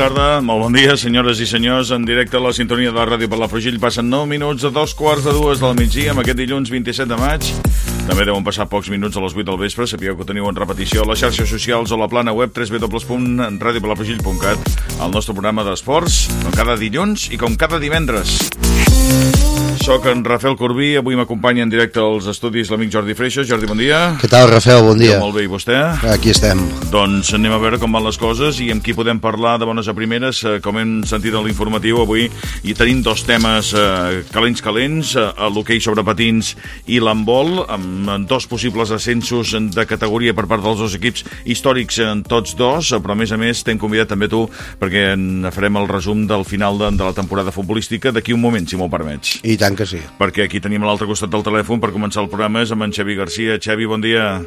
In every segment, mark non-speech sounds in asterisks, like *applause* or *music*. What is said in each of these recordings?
tarda, molt bon dia, senyores i senyors. En directe a la sintonia de la ràdio per la Frugell passen 9 minuts a dos quarts de dues del migdia amb aquest dilluns 27 de maig. També deuen passar pocs minuts a les 8 del vespre. Sapigueu que teniu en repetició a les xarxes socials o la plana web www.radioperlafrugell.cat el nostre programa d'esports, com cada dilluns i com cada divendres. Soc en Rafael Corbí, avui m'acompanya en directe als estudis l'amic Jordi Freixas. Jordi, bon dia. Què tal, Rafael? Bon dia. Jo molt bé, i vostè? Aquí estem. Doncs anem a veure com van les coses i amb qui podem parlar de bones a primeres. Eh, Com hem sentit en l'informatiu avui, i tenim dos temes eh, calents calents, eh, l'hoquei sobre patins i l'handbol, amb dos possibles ascensos de categoria per part dels dos equips històrics en tots dos, eh, però a més a més t'hem convidat també tu perquè en farem el resum del final de, de la temporada futbolística d'aquí un moment, si m'ho permets. I tant que sí. Perquè aquí tenim a l'altre costat del telèfon per començar el programa és amb en Xavi Garcia. Xavi, bon dia.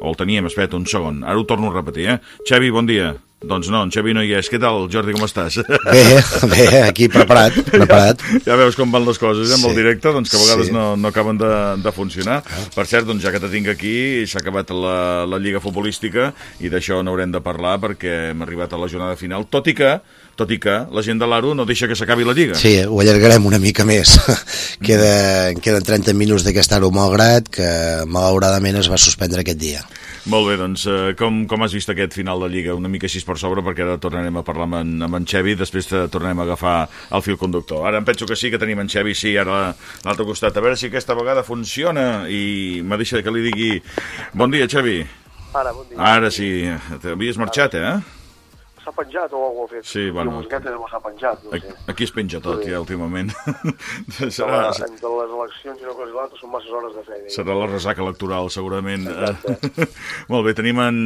O el teníem, espera't un segon. Ara ho torno a repetir, eh? Xavi, bon dia. Doncs no, en Xavi no hi és. Què tal, Jordi, com estàs? Bé, bé, aquí preparat, preparat. Ja veus com van les coses, eh, amb Sí. el directe, doncs que a vegades Sí. no, no acaben de, de funcionar. Per cert, doncs ja que te tinc aquí, s'ha acabat la, la Lliga Futbolística i d'això n'haurem de parlar perquè hem arribat a la jornada final, tot i que tot i que la gent de l'Aro no deixa que s'acabi la Lliga. Sí, ho allargarem una mica més. *laughs* Queda, queden 30 minuts d'aquest aro malgrat que malauradament es va suspendre aquest dia. Molt bé, doncs eh, com, com has vist aquest final de Lliga? Una mica així per sobre, perquè ara tornarem a parlar amb en, amb en Xevi, després te tornarem a agafar el fil conductor. Ara em penso que sí, que tenim en Xevi, sí, ara a l'altre costat. A veure si aquesta vegada funciona i me deixa que li digui... Bon dia, Xevi. Ara, bon dia. Ara sí, t'havies marxat, eh? S'ha penjat o algú ha fet? Sí, bueno. La no s'ha penjat, no sé. Aquí es penja tot, ja, últimament. *laughs* Serà... serà, Entre les eleccions i una cosa i l'altra són masses hores de feina. serà la resaca electoral, segurament. Exacte. *laughs* Molt bé, tenim en...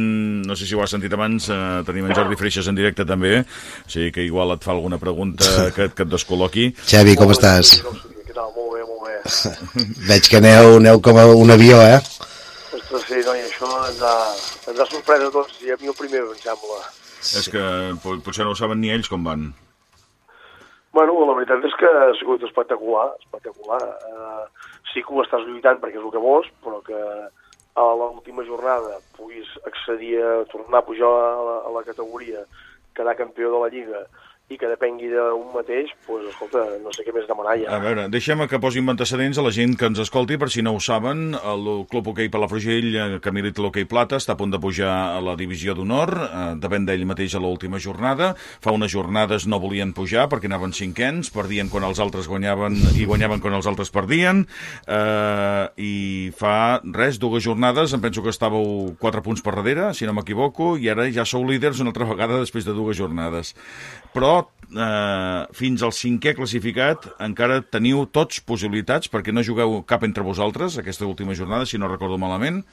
No sé si ho has sentit abans, eh, tenim en Jordi Freixas en directe també, o sigui que igual et fa alguna pregunta que, que et descol·loqui. Xavi, com estàs? Què tal? Molt bé, molt bé. *laughs* Veig que aneu, aneu com a un avió, eh? Ostres, sí, no, i això ens ha, ens ha sorprès a tots, i a mi el primer, em sembla. És que po- potser no ho saben ni ells com van. Bueno, la veritat és que ha sigut espectacular, espectacular. Uh, sí que ho estàs lluitant perquè és el que vols, però que a l'última jornada puguis accedir a tornar a pujar a la, a la categoria, quedar campió de la Lliga i que depengui d'un mateix, doncs, escolta, no sé què més demanar ja. A veure, deixem que posin antecedents a la gent que ens escolti, per si no ho saben, el Club Hoquei Palafrugell, que milita l'Hoquei Plata, està a punt de pujar a la divisió d'honor, eh, depèn d'ell mateix a l'última jornada. Fa unes jornades no volien pujar perquè anaven cinquens, perdien quan els altres guanyaven i guanyaven quan els altres perdien, eh, i fa res, dues jornades, em penso que estàveu quatre punts per darrere, si no m'equivoco, i ara ja sou líders una altra vegada després de dues jornades. Però eh, fins al cinquè classificat encara teniu tots possibilitats, perquè no jugueu cap entre vosaltres aquesta última jornada, si no recordo malament.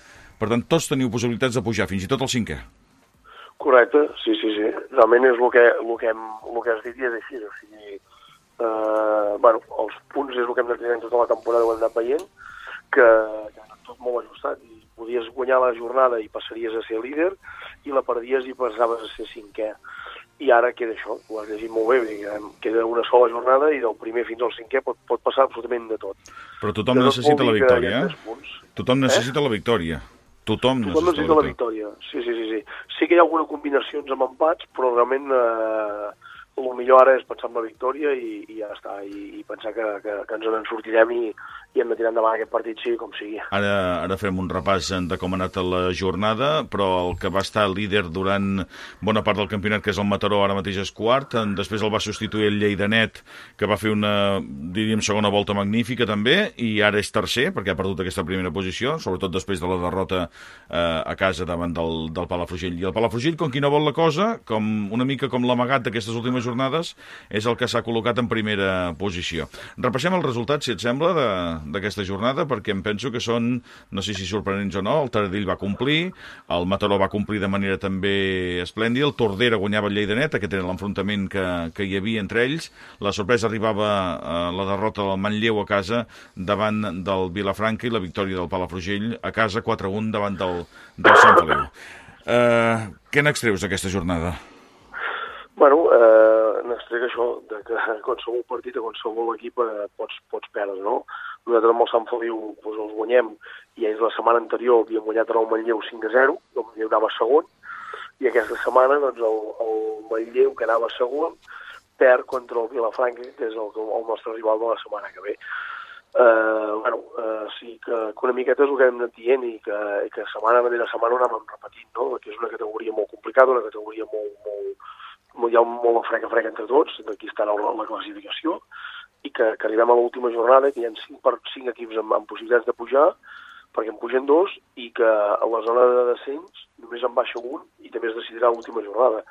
Per tant, tots teniu possibilitats de pujar, fins i tot el cinquè. Correcte, sí, sí, sí. Realment és el que, el que, hem, el que has dit i és així. O sigui, eh, bueno, els punts és el que hem tenir en tota la temporada, ho hem anat veient, que, que ha anat tot molt ajustat. I podies guanyar la jornada i passaries a ser líder, i la perdies i passaves a ser cinquè. I ara queda això, ho has llegit molt bé, queda una sola jornada i del primer fins al cinquè pot, pot passar absolutament de tot. Però tothom Que no necessita la victòria, eh? Tothom necessita la victòria. Tothom Tothom necessita la victòria. Sí, sí, sí, sí. Sí que hi ha algunes combinacions amb empats, però realment eh, el millor ara és pensar en la victòria i, i ja està, i, i pensar que, que, que ens en sortirem i, i hem de tirar endavant aquest partit sigui com sigui. Ara, ara farem un repàs de com ha anat la jornada, però el que va estar líder durant bona part del campionat, que és el Mataró, ara mateix és quart. Després el va substituir el Lleidanet, que va fer una, diríem, segona volta magnífica també, i ara és tercer, perquè ha perdut aquesta primera posició, sobretot després de la derrota eh, a casa davant del, del Palafrugell. I el Palafrugell, com qui no vol la cosa, com una mica com l'amagat d'aquestes últimes jornades, és el que s'ha col·locat en primera posició. Repassem els resultats, si et sembla, de- d'aquesta jornada, perquè em penso que són, no sé si sorprenents o no, el Taradell va complir, el Mataró va complir de manera també esplèndida, el Tordera guanyava el Lleidanet, aquest era l'enfrontament que, que hi havia entre ells, la sorpresa arribava a la derrota del Manlleu a casa davant del Vilafranca i la victòria del Palafrugell a casa 4-1 davant del, del Sant Feliu. Uh, què n'extreus d'aquesta jornada? Bueno, eh, n'extrec això, de que qualsevol partit a qualsevol equip eh, pots, pots perdre, no? Nosaltres amb el Sant Feliu doncs, els guanyem i ells la setmana anterior havien guanyat el Manlleu 5 a 0, el Manlleu anava segon, i aquesta setmana doncs, el, el Manlleu, que anava segon, perd contra el Vilafranca, que és el, el nostre rival de la setmana que ve. Uh, bueno, uh, sí que, que una miqueta és el que hem anat dient i que, que setmana darrere setmana ho anàvem repetint, no? que és una categoria molt complicada, una categoria molt, molt, molt hi ha molt frec a frec entre tots, d'aquí està la, la classificació, i que, que arribem a l'última jornada, que hi ha 5, per, 5 equips amb, amb possibilitats de pujar, perquè en pugen dos, i que a la zona de descens només en baixa un, i també es decidirà l'última jornada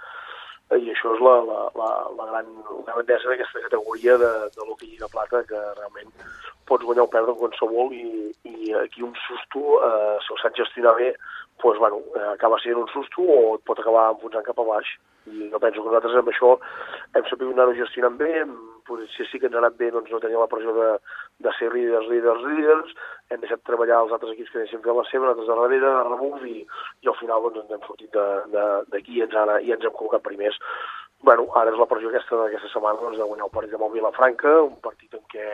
i això és la, la, la, la gran grandesa d'aquesta categoria de, de l'hoquei Lliga Plata, que realment pots guanyar o perdre qualsevol i, i aquí un susto, eh, si el saps gestionar bé, doncs, bueno, eh, acaba sent un susto o et pot acabar enfonsant cap a baix. I jo penso que nosaltres amb això hem sabut anar-ho gestionant bé, hem, potser sí que ens ha anat bé doncs, no tenir la pressió de, de ser líders, líders, líders, hem deixat treballar els altres equips que deixem fer la seva, nosaltres de darrere, de rebuf, i, i al final doncs, ens hem sortit d'aquí i, ens han, i ens hem col·locat primers. bueno, ara és la pressió aquesta d'aquesta setmana doncs, de guanyar el partit amb el Vilafranca, un partit en què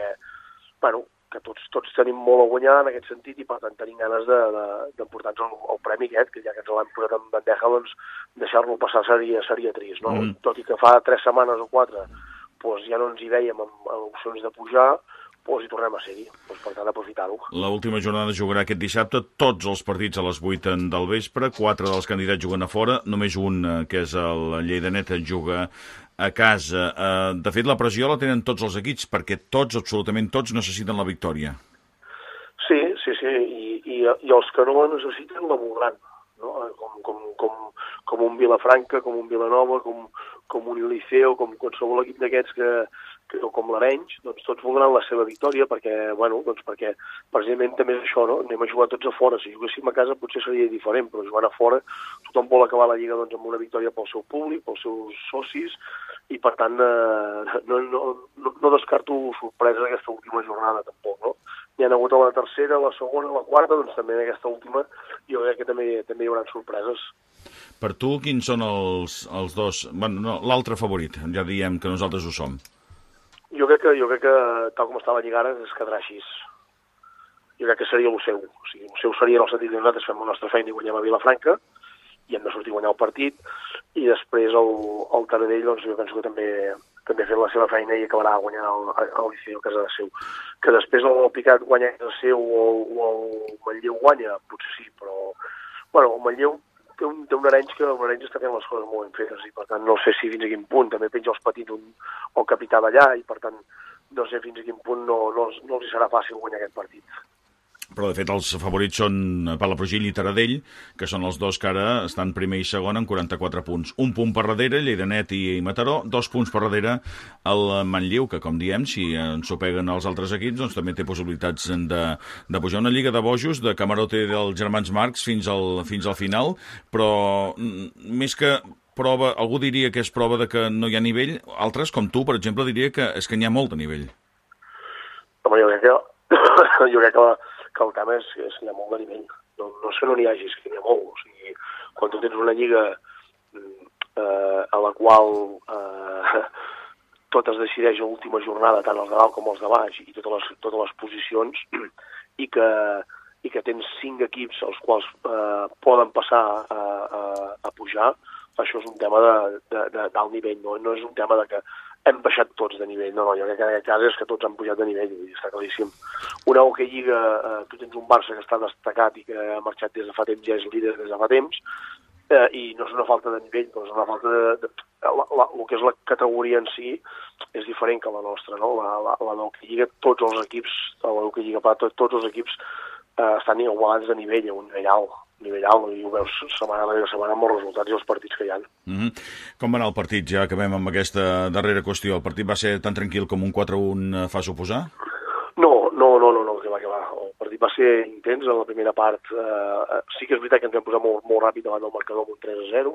bueno, que tots, tots tenim molt a guanyar en aquest sentit i per tant tenim ganes d'emportar-nos de, de, el, el premi aquest, que ja que ens l'hem posat en bandeja, doncs deixar-lo passar seria, seria trist, no? Mm. Tot i que fa tres setmanes o quatre doncs ja no ens hi veiem amb, amb opcions de pujar, doncs hi tornem a ser-hi, doncs per tant aprofitar-ho. L'última jornada jugarà aquest dissabte tots els partits a les 8 del vespre, quatre dels candidats juguen a fora, només un, eh, que és el Lleidanet, juga a casa. Eh, de fet, la pressió la tenen tots els equips, perquè tots, absolutament tots, necessiten la victòria. Sí, sí, sí, i, i, i els que no la necessiten la voldran, no? com, com, com, com un Vilafranca, com un Vilanova, com, com un Liceo, com qualsevol equip d'aquests que, que, com l'Arenys, doncs tots voldran la seva victòria perquè, bueno, doncs perquè precisament també és això, no? Anem a jugar tots a fora. Si juguéssim a casa potser seria diferent, però jugant a fora tothom vol acabar la Lliga doncs, amb una victòria pel seu públic, pels seus socis, i per tant eh, no, no, no, no descarto sorpresa aquesta última jornada tampoc, no? Hi ha hagut a la tercera, a la segona, a la quarta, doncs també en aquesta última jo crec que també, també hi haurà sorpreses. Per tu, quins són els, els dos... Bueno, no, l'altre favorit, ja diem que nosaltres ho som. Jo crec que, jo crec que tal com està la Lliga ara, es quedarà així. Jo crec que seria el seu. O sigui, el seu seria en el sentit que nosaltres fem la nostra feina i guanyem a Vilafranca, i hem de sortir a guanyar el partit, i després el, el Taradell, doncs, jo penso que també, també fet la seva feina i acabarà guanyant el, el Liceu a casa seu. Que després el Picat guanya a seu o, o el Manlleu guanya, potser sí, però bueno, el Manlleu té un, té un Arenys que el Arenys està fent les coses molt ben fetes i per tant no sé si fins a quin punt també penja els petits un, el capità d'allà i per tant no sé fins a quin punt no, no, no els serà fàcil guanyar aquest partit però de fet els favorits són Palafrugell i Taradell, que són els dos que ara estan primer i segon amb 44 punts. Un punt per darrere, Lleidanet i Mataró, dos punts per darrere el Manlleu, que com diem, si ens peguen els altres equips, doncs també té possibilitats de, de pujar una lliga de bojos, de camarote dels germans Marcs fins al, fins al final, però mm, més que prova, algú diria que és prova de que no hi ha nivell, altres, com tu, per exemple, diria que és que n'hi ha molt de nivell. Home, jo crec que, *coughs* jo crec que que el tema és, és hi ha molt de nivell. No, no és que no n'hi hagi, és que n'hi ha molt. O sigui, quan tu tens una lliga mm, eh, a la qual eh, *laughs* tot es decideix a l'última jornada, tant els de dalt com els de baix, i totes les, totes les posicions, *clears throat* i que, i que tens cinc equips els quals eh, poden passar a, a, a pujar, això és un tema d'alt nivell, no? no és un tema de que hem baixat tots de nivell. No, no, jo crec que en aquest cas és que tots han pujat de nivell, i està claríssim. Una que lliga, eh, tu tens un Barça que està destacat i que ha marxat des de fa temps, ja és líder des de fa temps, eh, i no és una falta de nivell, però és una falta de... de la, la, el que és la categoria en si és diferent que la nostra, no? La, la, la que lliga, tots els equips, la que lliga per tots els equips eh, estan igualats de nivell, a un nivell alt nivell alt i ho veus setmana darrere setmana amb els resultats i els partits que hi ha. Mm -hmm. Com va anar el partit? Ja acabem amb aquesta darrera qüestió. El partit va ser tan tranquil com un 4-1 eh, fa suposar? No, no, no, no, no que va, que va. El partit va ser intens en la primera part. Eh, sí que és veritat que ens vam posar molt, molt ràpid davant del marcador amb un 3-0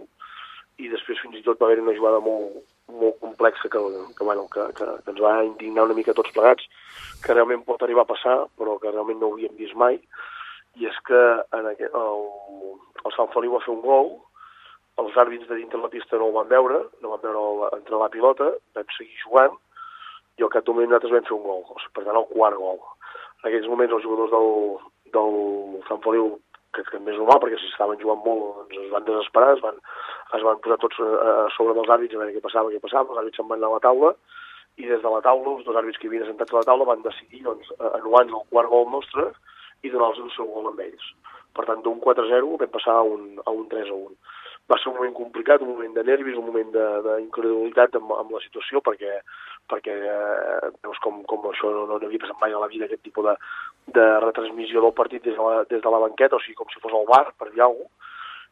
i després fins i tot va haver una jugada molt, molt complexa que, que, bueno, que, que, que ens va indignar una mica tots plegats, que realment pot arribar a passar, però que realment no ho havíem vist mai i és que en aquest, el, el Sant Feliu va fer un gol, els àrbits de dintre la pista no el van veure, no van veure el, entre la pilota, vam seguir jugant, i al cap d'un moment nosaltres vam fer un gol, per tant el quart gol. En aquells moments els jugadors del, del Sant Feliu, que, que més normal, perquè si estaven jugant molt, doncs es van desesperar, es van, es van posar tots eh, a sobre dels àrbits a veure què passava, què passava, els àrbits se'n van anar a la taula, i des de la taula, els dos àrbits que havien sentats a la taula van decidir doncs, anul·lar-nos el quart gol nostre i donar-los un segon gol amb ells. Per tant, d'un 4-0 vam passar a un, a un 3-1. Va ser un moment complicat, un moment de nervis, un moment d'incredulitat amb, amb la situació, perquè, perquè eh, veus com, com això no, no havia passat mai a la vida, aquest tipus de, de retransmissió del partit des de, la, des de la banqueta, o sigui, com si fos el bar, per dir alguna cosa,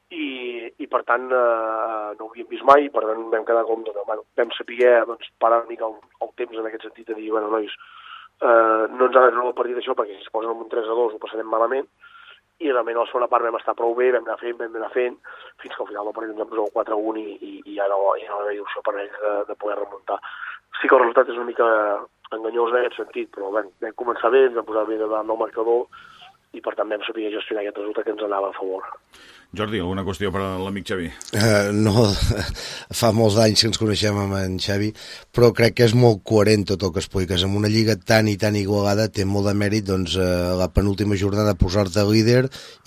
i, i per tant eh, no ho havíem vist mai, per tant vam quedar com, doncs, bueno, vam saber doncs, parar una mica el, el temps en aquest sentit de dir, bueno, nois, eh, no ens ha treure el partit d'això perquè si es posen un 3 a 2 ho passarem malament, i realment a la segona part vam estar prou bé, vam anar fent, vam anar fent, fins que al final del partit ens vam posar el 4 a 1 i, i, i ja no, ja no hi havia opció per ells de, de poder remuntar. Sí que el resultat és una mica enganyós en aquest sentit, però vam, vam començar bé, ens vam posar bé davant del marcador, i per tant vam saber gestionar aquest resultat que ens anava a favor. Jordi, alguna qüestió per a l'amic Xavi? Uh, no, *laughs* fa molts anys que ens coneixem amb en Xavi, però crec que és molt coherent tot el que expliques. En una lliga tan i tan igualada té molt de mèrit doncs, uh, la penúltima jornada posar-te líder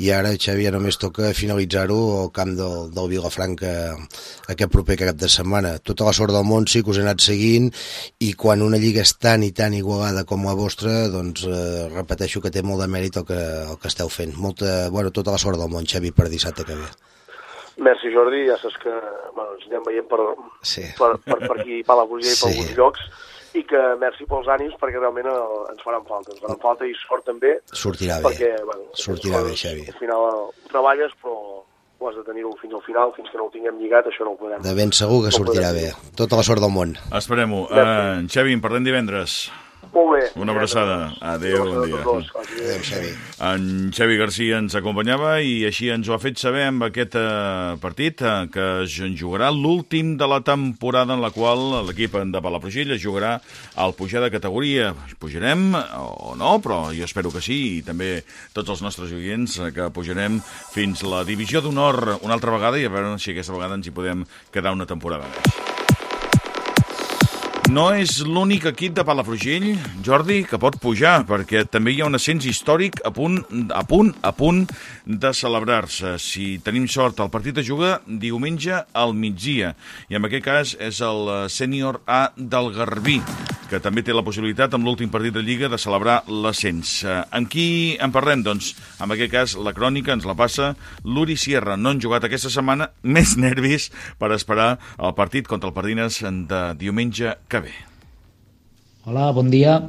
i ara, Xavi, ja només toca finalitzar-ho al camp del, del Vilafranca aquest proper cap de setmana. Tota la sort del món sí que us he anat seguint i quan una lliga és tan i tan igualada com la vostra, doncs uh, repeteixo que té molt de mèrit el que, el que esteu fent. Molta, bueno, tota la sort del món, Xavi, per dissabte dissabte que ve. Merci, Jordi. Ja saps que bueno, ens anem veient per, sí. per, per, per aquí, per la Brugia i per sí. alguns llocs, i que merci pels ànims perquè realment el, ens faran falta, ens faran falta i sort també. Sortirà bé, perquè, bueno, sortirà bé, Xavi. Al final ho treballes, però ho has de tenir-ho fins al final, fins que no ho tinguem lligat, això no ho podem. De ben segur que no sortirà bé. Tota la sort del món. Esperem-ho. Uh, Xavi, en parlem divendres. Molt bé. Una abraçada. Adéu, bon dia. Adéu, Xavi. En Xavi Garcia ens acompanyava i així ens ho ha fet saber amb aquest eh, partit eh, que es jugarà l'últim de la temporada en la qual l'equip de Palafrugell es jugarà al pujar de categoria. Pujarem o no, però jo espero que sí i també tots els nostres oients eh, que pujarem fins la divisió d'honor una altra vegada i a veure si aquesta vegada ens hi podem quedar una temporada més. No és l'únic equip de Palafrugell, Jordi, que pot pujar, perquè també hi ha un ascens històric a punt, a punt, a punt de celebrar-se. Si tenim sort, el partit es juga diumenge al migdia, i en aquest cas és el sènior A del Garbí que també té la possibilitat, amb l'últim partit de Lliga, de celebrar l'ascens. Eh, amb qui en parlem? Doncs, en aquest cas, la crònica ens la passa l'Uri Sierra. No han jugat aquesta setmana, *laughs* més nervis per esperar el partit contra el Pardines de diumenge que ve. Hola, bon dia.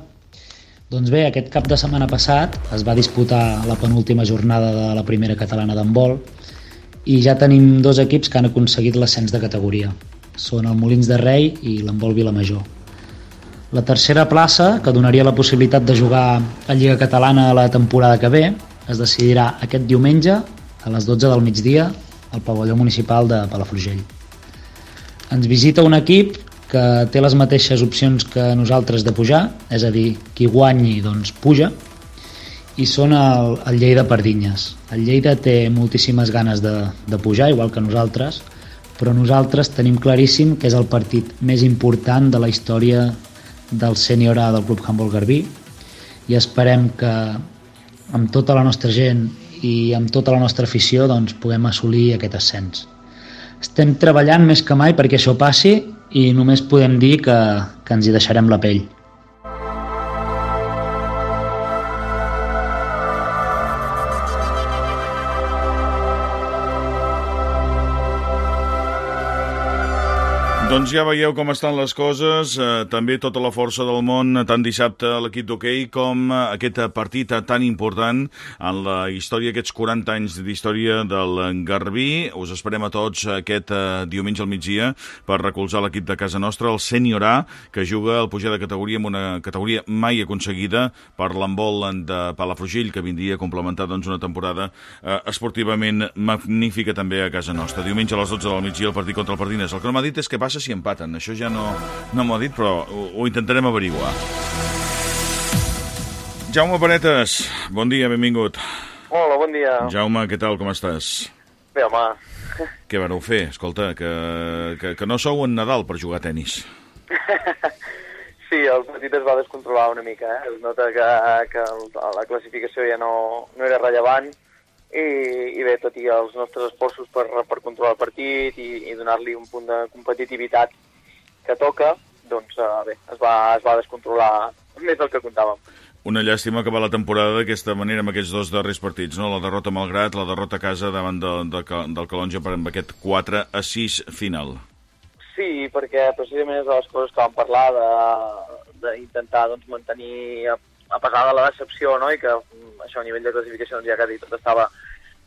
Doncs bé, aquest cap de setmana passat es va disputar la penúltima jornada de la primera catalana d'handbol i ja tenim dos equips que han aconseguit l'ascens de categoria. Són el Molins de Rei i l'handbol Vilamajor. La tercera plaça, que donaria la possibilitat de jugar a Lliga Catalana la temporada que ve, es decidirà aquest diumenge a les 12 del migdia al pavelló municipal de Palafrugell. Ens visita un equip que té les mateixes opcions que nosaltres de pujar, és a dir, qui guanyi doncs puja, i són el, el Lleida Pardinyes. El Lleida té moltíssimes ganes de, de pujar, igual que nosaltres, però nosaltres tenim claríssim que és el partit més important de la història del sènior A del Club Handball Garbí i esperem que amb tota la nostra gent i amb tota la nostra afició doncs, puguem assolir aquest ascens. Estem treballant més que mai perquè això passi i només podem dir que, que ens hi deixarem la pell. Doncs ja veieu com estan les coses, eh, també tota la força del món, tant dissabte a l'equip d'hoquei com eh, aquest partit tan important en la història, aquests 40 anys d'història del Garbí. Us esperem a tots aquest eh, diumenge al migdia per recolzar l'equip de casa nostra, el Sènior A, que juga al pujar de categoria amb una categoria mai aconseguida per l'embol de Palafrugell, que vindria a complementar doncs, una temporada esportivament magnífica també a casa nostra. Diumenge a les 12 del migdia el partit contra el Pardines. El que no m'ha dit és què passa si empaten. Això ja no, no m'ho ha dit, però ho, ho intentarem averiguar. Jaume Paretes, bon dia, benvingut. Hola, bon dia. Jaume, què tal, com estàs? Bé, home. *laughs* Què vareu fer? Escolta, que, que, que no sou en Nadal per jugar a tennis. *laughs* sí, el partit es va descontrolar una mica. Eh? Es nota que, que la classificació ja no, no era rellevant i, i bé, tot i els nostres esforços per, per controlar el partit i, i donar-li un punt de competitivitat que toca, doncs uh, bé, es va, es va descontrolar *laughs* més del que comptàvem. Una llàstima acabar la temporada d'aquesta manera amb aquests dos darrers partits, no? La derrota malgrat, la derrota a casa davant de, de, del Calonja per amb aquest 4 a 6 final. Sí, perquè precisament és de les coses que vam parlar d'intentar doncs, mantenir a, pesar de la decepció no? i que mm, això a nivell de classificació doncs, ja quasi tot estava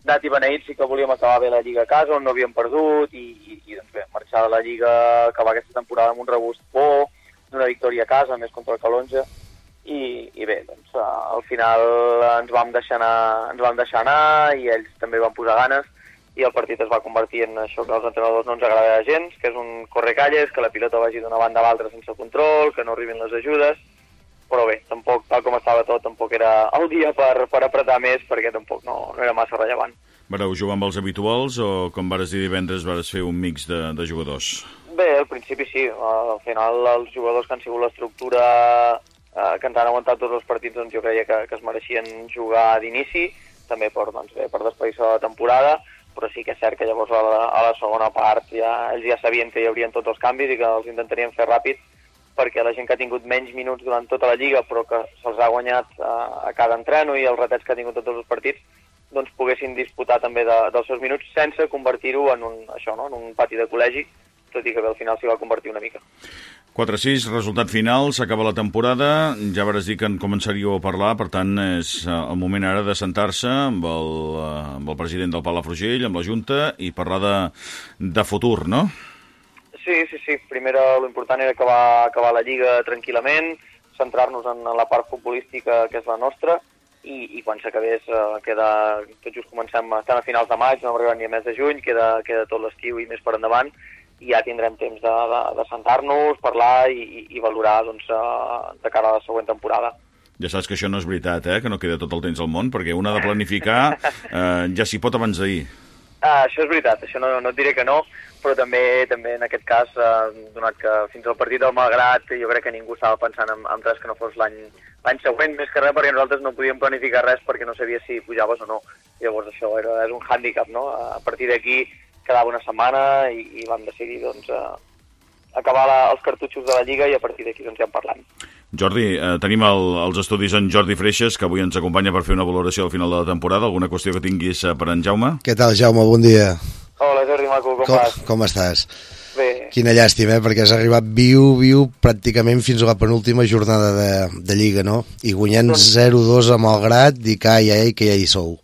dat i beneït, sí que volíem acabar bé la Lliga a casa, on no havíem perdut, i, i, i doncs bé, marxar de la Lliga, acabar aquesta temporada amb un regust bo, d'una victòria a casa, més contra el Calonja, i, i bé, doncs al final ens vam deixar anar, ens vam deixar anar i ells també van posar ganes i el partit es va convertir en això que als entrenadors no ens agrada gens, que és un correcalles, que la pilota vagi d'una banda a l'altra sense control, que no arribin les ajudes, però bé, tampoc, tot, tampoc era el dia per, per apretar més, perquè tampoc no, no era massa rellevant. Vareu jugar amb els habituals o, com vares dir divendres, vares fer un mix de, de jugadors? Bé, al principi sí. Al final, els jugadors que han sigut l'estructura eh, que ens han aguantat tots els partits, doncs jo creia que, que es mereixien jugar d'inici, també per, doncs, bé, per despedir la temporada, però sí que és cert que llavors a la, a la segona part ja, ells ja sabien que hi haurien tots els canvis i que els intentarien fer ràpid perquè la gent que ha tingut menys minuts durant tota la Lliga però que se'ls ha guanyat a, eh, a cada entreno i els ratets que ha tingut tots els partits doncs poguessin disputar també de, dels seus minuts sense convertir-ho en un, això, no? en un pati de col·legi, tot i que bé, al final s'hi va convertir una mica. 4-6, resultat final, s'acaba la temporada, ja vas dir que en començaríeu a parlar, per tant és eh, el moment ara de sentar-se amb, el, eh, amb el president del Palafrugell, amb la Junta, i parlar de, de futur, no? Sí, sí, sí. Primer l'important era acabar, acabar la Lliga tranquil·lament, centrar-nos en la part futbolística que és la nostra, i, i quan s'acabés eh, queda, tot just comencem, estem a finals de maig, no arribem ni a mes de juny, queda, queda tot l'estiu i més per endavant, i ja tindrem temps de, de, de sentar-nos, parlar i, i valorar doncs, uh, de cara a la següent temporada. Ja saps que això no és veritat, eh? que no queda tot el temps al món, perquè una ha de planificar eh, ja s'hi pot abans d'ahir. Ah, això és veritat, això no, no et diré que no, però també també en aquest cas, eh, donat que fins al partit del Malgrat jo crec que ningú estava pensant en, en res que no fos l'any l'any següent, més que res perquè nosaltres no podíem planificar res perquè no sabia si pujaves o no. Llavors això era, és un hàndicap, no? A partir d'aquí quedava una setmana i, i vam decidir doncs, eh, acabar la, els cartutxos de la Lliga i a partir d'aquí doncs, ja en parlem. Jordi, eh, tenim el, els estudis en Jordi Freixes, que avui ens acompanya per fer una valoració al final de la temporada. Alguna qüestió que tinguis eh, per en Jaume? Què tal, Jaume? Bon dia. Hola, Jordi Maco, com, com vas? Com estàs? Bé. Quina llàstima, eh? perquè has arribat viu, viu, pràcticament fins a la penúltima jornada de, de Lliga, no? I guanyant doncs... 0-2 amb el Grat, i que ja, que ja hi sou.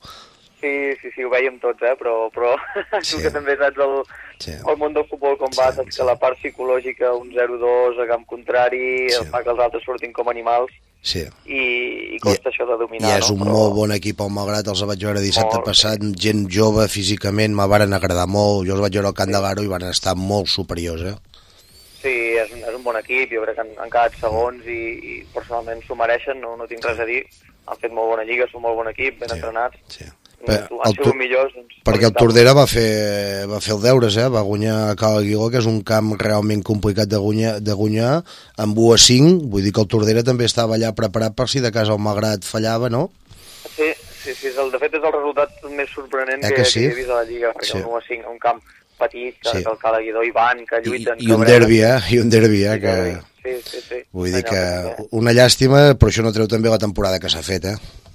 Sí, sí, sí, ho veiem tots, eh? però, però *laughs* sí. tu que també saps el, sí. el món del futbol com va, saps sí. que la part psicològica, un 0-2 a camp contrari, sí. fa que els altres surtin com animals, sí. i, i costa I, això de dominar. I és no? un però... molt bon equip, el Malgrat, els vaig veure dissabte molt, passat, sí. gent jove físicament, me varen agradar molt, jo els vaig veure al Camp sí. de Garo i van estar molt superiors, eh? Sí, és és un bon equip, jo crec que han, han quedat segons i, i personalment s'ho mereixen, no, no tinc res a dir, han fet molt bona lliga, són molt bon equip, ben sí. entrenats. Sí han sigut millors. Doncs, perquè el Tordera va fer, va fer el deures, eh? va guanyar a Cala Guigó, que és un camp realment complicat de guanyar, de guanyar amb 1 a 5, vull dir que el Tordera també estava allà preparat per si de casa el Magrat fallava, no? Sí, sí, sí el, de fet és el resultat més sorprenent eh que, que, sí? que he vist a la Lliga, perquè sí. el 1 a 5, un camp petit, que, sí. que el Cala Guidó i van, que lluiten... I, i un derbi, eh? I un derbi, eh? Que... Sí, sí, sí. Vull dir que una llàstima, però això no treu també la temporada que s'ha fet, eh?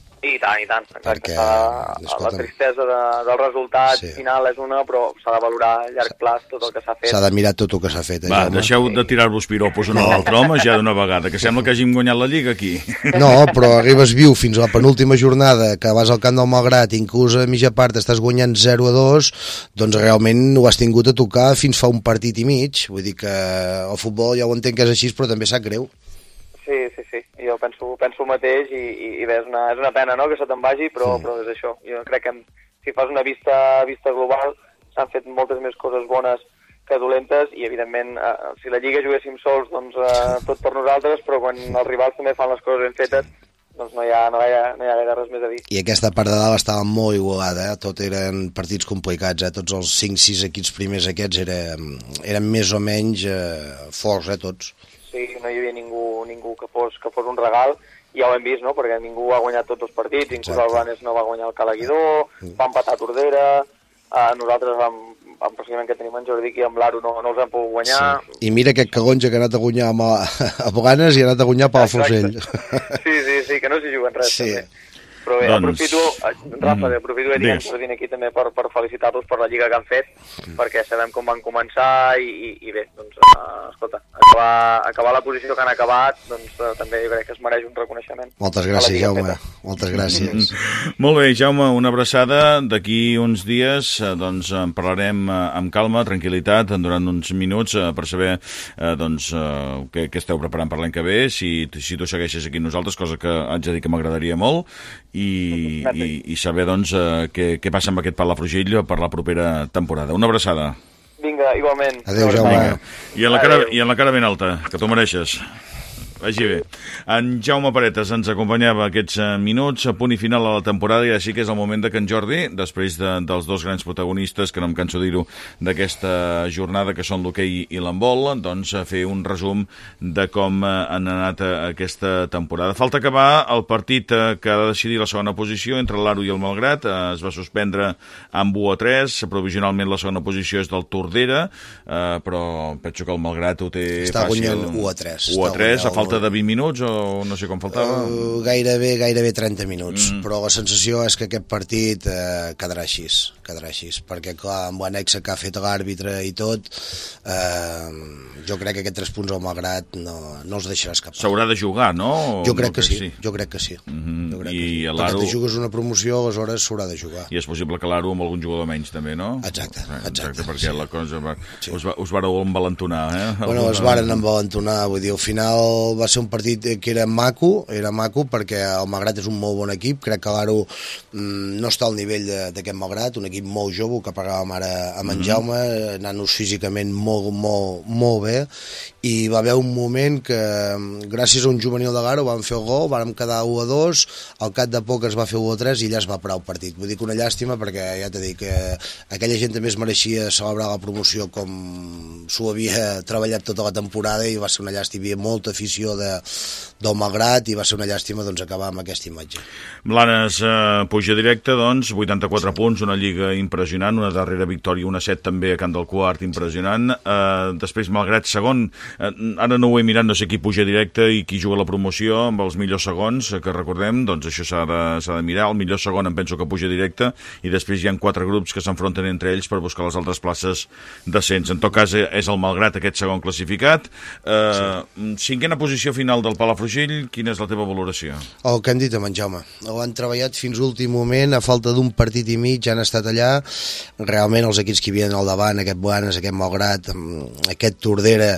Tant, i tant. Perquè, Està, la tristesa de, del resultat sí. final és una, però s'ha de valorar a llarg plaç tot el que s'ha fet. S'ha de mirar tot el que s'ha fet. Eh, Va, Jaume? deixeu de tirar-vos piropos un a l'altre home ja d'una vegada, que sembla que hàgim guanyat la Lliga aquí. *laughs* No, però arribes viu fins a la penúltima jornada, que vas al camp del Malgrat, inclús a mitja part estàs guanyant 0 a 2, doncs realment ho has tingut a tocar fins fa un partit i mig. Vull dir que el futbol ja ho entenc que és així, però també sap greu. Sí, sí, sí. Jo penso, penso el mateix i, i, i bé, és una, és una pena no, que se te'n vagi, però, sí. però és això. Jo crec que si fas una vista, vista global s'han fet moltes més coses bones que dolentes i, evidentment, eh, si la Lliga juguéssim sols, doncs eh, tot per nosaltres, però quan els rivals també fan les coses ben fetes, doncs no hi ha, no hi ha, no hi ha res més a dir. I aquesta part de dalt estava molt igualada, eh? tot eren partits complicats, eh? tots els 5-6 equips primers aquests eren, eren més o menys eh, forts, eh, tots. Sí, no hi havia ningú, ningú que, fos, que fos un regal, i ja ho hem vist, no?, perquè ningú ha guanyat tots els partits, inclús Exacte. el Blanes no va guanyar el Calaguidor, va empatar a Tordera, eh, nosaltres vam, amb procediment que tenim en Jordi i amb l'Aro no, no els hem pogut guanyar. I mira aquest cagonja que ha anat a guanyar amb, a, *laughs* a Blanes i ha anat a guanyar Fusell. Exacte. Sí, sí, sí, que no s'hi juguen res, Sí. també. Però bé, Doncs- aprofito, eh, Rafa, Mm. aprofito que Digues. tinc aquí també per, per felicitar-los per la lliga que han fet, perquè sabem com van començar i, i, i bé, doncs, uh, escolta, acabar, acabar la posició que han acabat, doncs uh, també jo crec que es mereix un reconeixement. Moltes gràcies, Jaume. feta. Moltes gràcies. Molt bé, Jaume, una abraçada. D'aquí uns dies eh, doncs, en parlarem eh, amb calma, tranquil·litat, durant uns minuts eh, per saber doncs, què, què esteu preparant per l'any que ve, si, si tu segueixes aquí nosaltres, cosa que haig de dir que m'agradaria molt, i, i, i saber doncs, què, què passa amb aquest Palafrugell per la propera temporada. Una abraçada. Vinga, igualment. Adéu, Jaume. abraçada. I en la cara, i en la cara ben alta, que t'ho mereixes. Vagi bé. En Jaume Paretes ens acompanyava aquests eh, minuts a punt i final a la temporada i així que és el moment de que en Jordi, després de, dels dos grans protagonistes, que no em canso dir-ho, d'aquesta jornada, que són l'hoquei i l'handbol, doncs a fer un resum de com eh, han anat eh, aquesta temporada. Falta acabar el partit que ha de decidir la segona posició entre l'Aro i el Malgrat. Es va suspendre amb 1 a 3. Provisionalment la segona posició és del Tordera, però penso que el Malgrat ho té Està fàcil. guanyant 1 a 3. 1 a Està 3, a guanyant falta de 20 minuts o no sé com faltava. Uh, gairebé, gairebé 30 minuts, mm. però la sensació és que aquest partit eh, quedarà així, quedarà així, perquè clar, amb l'anexa que ha fet l'àrbitre i tot, eh, jo crec que aquests tres punts al Malgrat no, no els deixarà escapar. S'haurà de jugar, no? Jo no crec que sí, jo crec que sí. Mhm. Jo crec I que sí. a Perquè l'Aro- te jugues una promoció, aleshores s'haurà de jugar. I és possible que l'Aro amb algun jugador menys, també, no? Exacte, Eh, exacte, perquè sí. la cosa va, Sí. us, va, us vareu envalentonar, eh? Bueno, es varen envalentonar, vull dir, al final va ser un partit que era maco, era maco perquè el Malgrat és un molt bon equip, crec que l'Aro mm, no està al nivell de- d'aquest Malgrat, un equip molt jove, que parlàvem ara amb en Jaume, nanos físicament molt, molt, molt bé, i va haver un moment que gràcies a un juvenil de l'Aro vam fer el gol, vam quedar 1 a 2, al cap de poc es va fer 1 a 3 i allà es va parar el partit. Vull dir que una llàstima perquè ja t'he dit que aquella gent també es mereixia celebrar la promoció com s'ho havia treballat tota la temporada i va ser una llàstima, hi havia molta afició de, del Malgrat i va ser una llàstima doncs, acabar amb aquesta imatge. Blanes eh, puja directe, doncs, 84 punts, una lliga impressionant, una darrera victòria, una set també a Camp del Quart, impressionant. Eh, després, Malgrat segon, ara no ho he mirat, no sé qui puja directe i qui juga la promoció amb els millors segons, eh, que recordem, doncs això s'ha de, de mirar. El millor segon em penso que puja directe i després hi ha quatre grups que s'enfronten entre ells per buscar les altres places d'ascens. En tot cas, eh, és el Malgrat aquest segon classificat. Eh, Cinquena posició final del Palafrugell, quina és la teva valoració? El que hem dit amb en Jaume. Ho han treballat fins l'últim moment, a falta d'un partit i mig han estat allà. Realment els equips que hi havien al davant, aquest Blanes, aquest Malgrat, mm, aquest Tordera,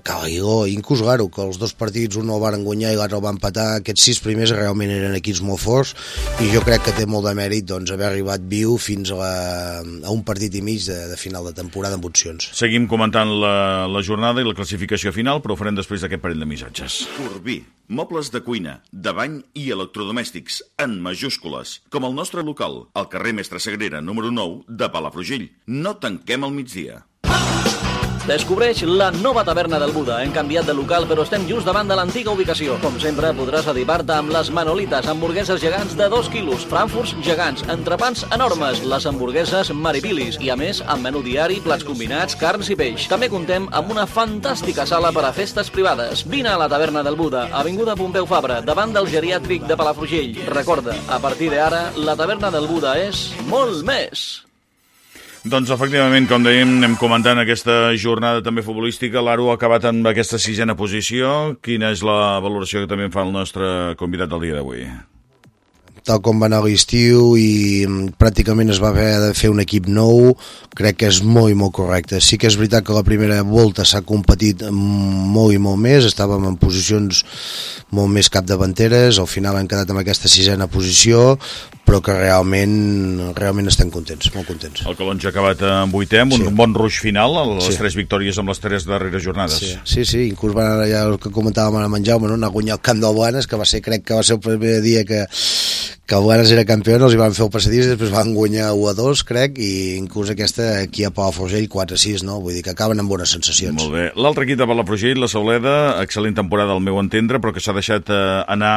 Calaigó, inclús l'Aro, que els dos partits un el van guanyar i l'altre el van empatar, aquests sis primers realment eren equips molt forts i jo crec que té molt de mèrit doncs, haver arribat viu fins a, la, a un partit i mig de, de final de temporada amb opcions. Seguim comentant la, la jornada i la classificació final, però ho farem després d'aquest parell de missatges. Corbí, mobles de cuina, de bany i electrodomèstics, en majúscules, com el nostre local, al carrer Mestre Sagrera, número 9, de Palafrugell. No tanquem al migdia. Descobreix la nova taverna del Buda. Hem canviat de local, però estem just davant de l'antiga ubicació. Com sempre, podràs adivar-te amb les manolites, hamburgueses gegants de 2 quilos, frankfurts gegants, entrepans enormes, les hamburgueses maribilis i, a més, amb menú diari, plats combinats, carns i peix. També contem amb una fantàstica sala per a festes privades. Vine a la taverna del Buda, Avinguda Pompeu Fabra, davant del geriàtric de Palafrugell. Recorda, a partir d'ara, la taverna del Buda és molt més. Doncs efectivament, com dèiem, anem comentant aquesta jornada també futbolística. L'Aro ha acabat amb aquesta sisena posició. Quina és la valoració que també fa el nostre convidat del dia d'avui? Tal com va anar l'estiu i mm, pràcticament es va haver de fer un equip nou, crec que és molt i molt correcte. Sí que és veritat que la primera volta s'ha competit mm, molt i molt més, estàvem en posicions molt més capdavanteres, al final hem quedat amb aquesta sisena posició, però que realment realment estem contents, molt contents. El Calonja ha acabat en vuitè, amb un Sí. bon ruix final, a les Sí. tres victòries amb les tres darreres jornades. Sí, sí, sí, inclús van ja el que comentàvem amb en Jaume, no? anar a guanyar el camp del Blanes, que va ser, crec que va ser el primer dia que, que el Blanes era campió, els hi van fer el passadís, després van guanyar 1 a 2, crec, i inclús aquesta aquí a Palafrugell 4 a 6, no? Vull dir que acaben amb bones sensacions. Molt bé. L'altre equip de Palafrugell, la Sauleda, excel·lent temporada al meu entendre, però que s'ha deixat eh, anar,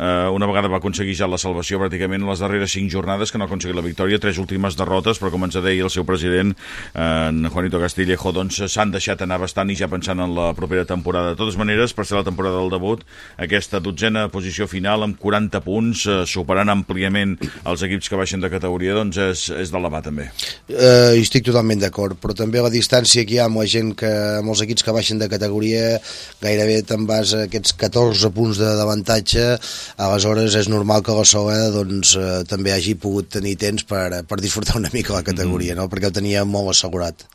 eh, una vegada va aconseguir ja la salvació pràcticament en les darreres 5 jornades, que no ha aconseguit la victòria, tres últimes derrotes, però com ens deia el seu president, eh, en Juanito Castillejo, doncs s'han deixat anar bastant i ja pensant en la propera temporada. De totes maneres, per ser la temporada del debut, aquesta dotzena posició final amb 40 punts, eh, superant àmpliament els equips que baixen de categoria, doncs és, és d'elevar també. Eh, hi estic totalment d'acord, però també la distància que hi ha amb la gent que, amb els equips que baixen de categoria, gairebé te'n vas a aquests 14 punts d'avantatge, aleshores és normal que la Soleda doncs, eh, també hagi pogut tenir temps per, per disfrutar una mica la categoria, mm -hmm. no? perquè ho tenia molt assegurat.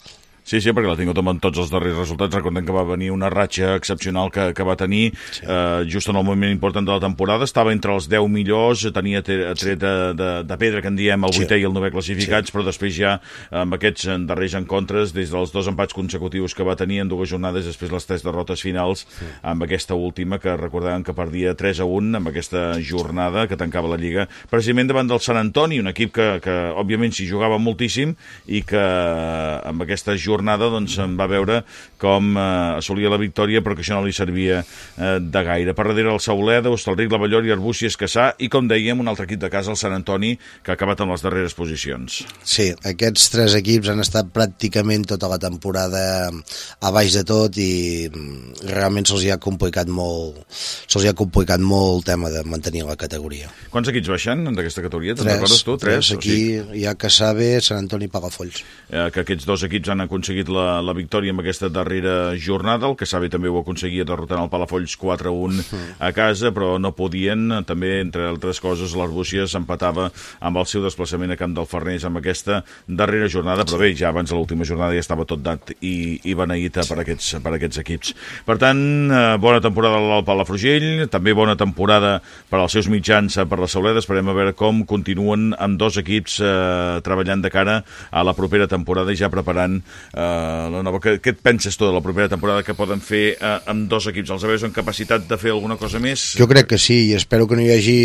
Sí, sí, perquè l'ha tingut amb tots els darrers resultats. Recordem que va venir una ratxa excepcional que, que va tenir sí. eh, just en el moment important de la temporada. Estava entre els 10 millors, tenia tret de, de, de pedra, que en diem, el 8è sí. i el 9è classificats, sí. però després ja amb aquests darrers encontres, des dels dos empats consecutius que va tenir en dues jornades, després les tres derrotes finals, sí. amb aquesta última, que recordàvem que perdia 3 a 1 amb aquesta jornada que tancava la Lliga, precisament davant del Sant Antoni, un equip que, que òbviament s'hi jugava moltíssim i que amb aquesta jornada jornada doncs, en va veure com eh, assolia la victòria però que això no li servia eh, de gaire. Per darrere el Sauleda, Hostalric, la Ballor i Arbúcia Escassà i com dèiem un altre equip de casa, el Sant Antoni, que ha acabat en les darreres posicions. Sí, aquests tres equips han estat pràcticament tota la temporada a baix de tot i mm, realment se'ls ha complicat molt se'ls ha complicat molt el tema de mantenir la categoria. Quants equips baixen d'aquesta categoria? Recordes tu? Tres, tres aquí o sigui... hi ha Casabe, Sant Antoni i Pagafolls. Eh, que aquests dos equips han aconseguit aconseguit la, la victòria en aquesta darrera jornada, el que sabe també ho aconseguia derrotant el Palafolls 4-1 a casa, però no podien, també, entre altres coses, l'Arbúcia s'empatava amb el seu desplaçament a Camp del Farners amb aquesta darrera jornada, però bé, ja abans de l'última jornada ja estava tot dat i, i beneïta per aquests, per aquests equips. Per tant, eh, bona temporada al Palafrugell, també bona temporada per als seus mitjans per la Sauleda, esperem a veure com continuen amb dos equips eh, treballant de cara a la propera temporada i ja preparant Uh, la nova, què, què et penses tu de la propera temporada que poden fer uh, amb dos equips? Els veus en capacitat de fer alguna cosa més? Jo crec que sí, i espero que no hi hagi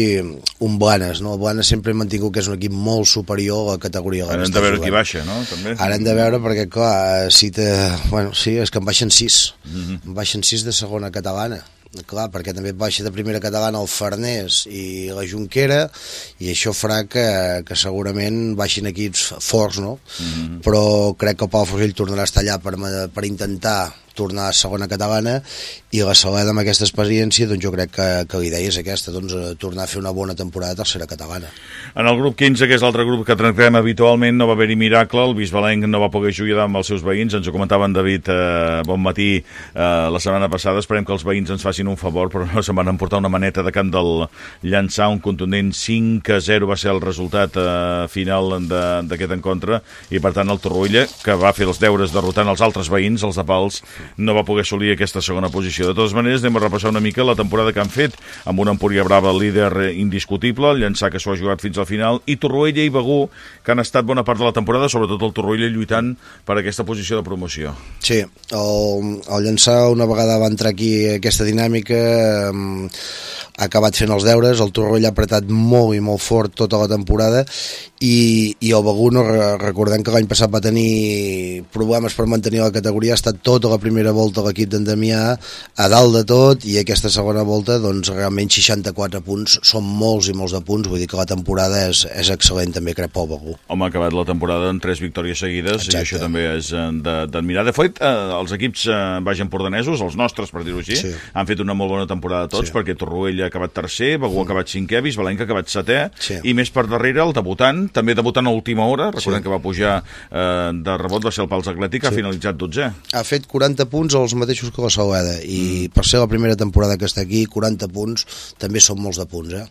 un Blanes, no? El Blanes sempre he mantingut que és un equip molt superior a la categoria. Ara hem de veure qui baixa, no? També. Ara hem de veure perquè, clar, si te... Bueno, sí, és que en baixen sis. Mm -hmm. En baixen sis de segona catalana clar, perquè també baixa de primera catalana el Farners i la Junquera i això farà que, que segurament baixin equips forts, no? Mm -hmm. Però crec que el Pau Fugell tornarà a estar allà per, per intentar tornar a segona catalana i la Saleda amb aquesta experiència doncs jo crec que, que l'idea és aquesta doncs, eh, tornar a fer una bona temporada a tercera catalana. En el grup 15, que és l'altre grup que tractem habitualment, no va haver-hi miracle el Bisbalenc no va poder jugar amb els seus veïns. Ens ho comentava en David eh, bon matí eh, la setmana passada, esperem que els veïns ens facin un favor, però no se'n van emportar una maneta de Camp del llançar un contundent 5 a 0 va ser el resultat eh, final d'aquest encontre. I per tant el Torroella, que va fer els deures derrotant els altres veïns, els de Pals no va poder assolir aquesta segona posició. De totes maneres, anem a repassar una mica la temporada que han fet, amb una Empúria Brava líder indiscutible, el llançar que s'ho ha jugat fins al final, i Torroella i Begú, que han estat bona part de la temporada, sobretot el Torroella lluitant per aquesta posició de promoció. Sí, el, el llançar una vegada va entrar aquí aquesta dinàmica ha acabat fent els deures, el Torroella ha apretat molt i molt fort tota la temporada i, i el Begú, no, recordem que l'any passat va tenir problemes per mantenir la categoria, ha estat tota la primera volta l'equip d'en Damià a dalt de tot i aquesta segona volta doncs realment 64 punts són molts i molts de punts, vull dir que la temporada és, és excel·lent també crec pel Begú. Home, ha acabat la temporada amb tres victòries seguides Exacte. i això també és eh, d'admirar. De, de fet, eh, els equips eh, baix empordanesos, els nostres per dir-ho així, sí. han fet una molt bona temporada tots sí. perquè Torroella ha acabat tercer, Begú ha acabat cinquè, Bisbalenc ha acabat setè sí. i més per darrere el debutant també debutant a última hora, recordem sí. que va pujar eh, de rebot, va ser el Pals Atlètic, sí. ha finalitzat 12. Ha fet 40 punts els mateixos que la Salada i mm. per ser la primera temporada que està aquí, 40 punts també són molts de punts, eh?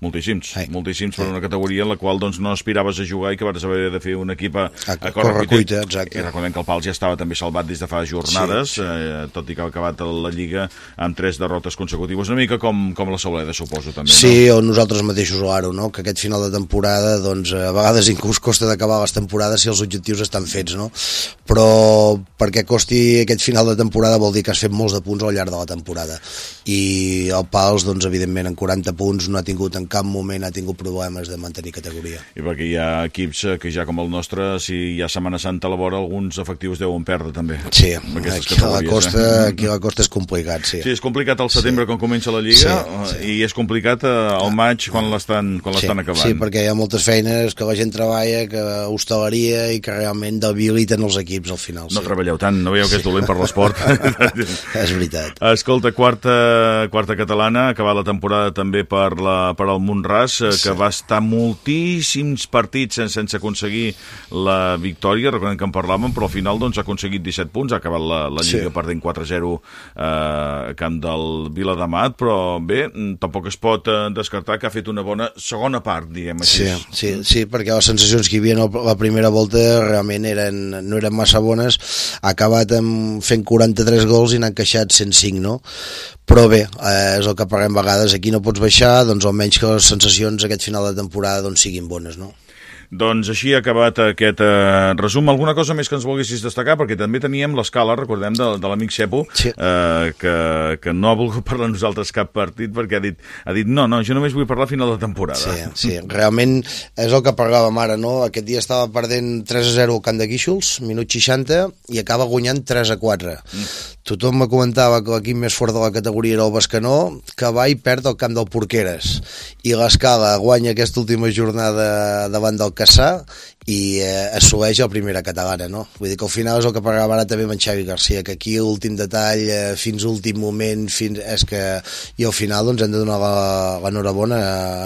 Moltíssims, Ai. moltíssims per una categoria en la qual doncs, no aspiraves a jugar i que vas haver de fer un equip a, a, a correcuita. exacte. I recordem que el Pals ja estava també salvat des de fa jornades, sí, sí. Eh, tot i que ha acabat la Lliga amb tres derrotes consecutives, una mica com, com la Sauleda, suposo, també. Sí, no? o nosaltres mateixos, o Aro, no? que aquest final de temporada, doncs, a vegades inclús costa d'acabar les temporades si els objectius estan fets, no? Però perquè costi aquest final de temporada vol dir que has fet molts de punts al llarg de la temporada. I el Pals, doncs, evidentment, en 40 punts no ha tingut en cap moment ha tingut problemes de mantenir categoria. I perquè hi ha equips eh, que ja com el nostre, si hi ha Setmana Santa a la vora, alguns efectius deuen perdre també. Sí, aquí a, la costa, eh? aquí a la costa és complicat, sí. Sí, és complicat al setembre sí. quan comença la Lliga sí, sí. i és complicat al maig quan l'estan quan sí, acabant. Sí, perquè hi ha moltes feines que la gent treballa, que hostaleria i que realment debiliten els equips al final. No sí. treballeu tant, no veieu que és dolent per l'esport? *laughs* és veritat. Escolta, quarta, quarta catalana, acabar la temporada també per, la, per Montràs, eh, sí. que va estar moltíssims partits sense, sense aconseguir la victòria, recordem que en parlàvem, però al final doncs, ha aconseguit 17 punts, ha acabat la, la Lliga sí. perdent 4-0 eh, a camp del Viladamat, però bé, tampoc es pot eh, descartar que ha fet una bona segona part, diguem així. Sí, sí, sí perquè les sensacions que hi havia la primera volta realment eren, no eren massa bones, ha acabat amb, fent 43 gols i n'han queixat 105, no? Però bé, eh, és el que parlem vegades, aquí no pots baixar, doncs almenys que les sensacions aquest final de temporada doncs, siguin bones, no? Doncs així ha acabat aquest eh, resum. Alguna cosa més que ens volguessis destacar? Perquè també teníem l'escala, recordem, de, de l'amic Cepo, sí. eh, que, que no ha volgut *laughs* parlar amb nosaltres cap partit perquè ha dit, ha dit no, no, jo només vull parlar a final de temporada. Sí, sí, realment és el que parlàvem ara, no? Aquest dia estava perdent 3 a 0 al camp de Guíxols, minut 60, i acaba guanyant 3 a 4. Mm. Tothom me comentava que l'equip més fort de la categoria era el Bascanó, que va i perd el camp del Porqueres. I l'escala guanya aquesta última jornada davant del Caçà i eh, assoleix la primera catalana, no? Vull dir que al final és el que parlava ara també amb en Xavi Garcia, que aquí l'últim detall, eh, fins últim moment, fins, és que... I al final doncs hem de donar l'enhorabona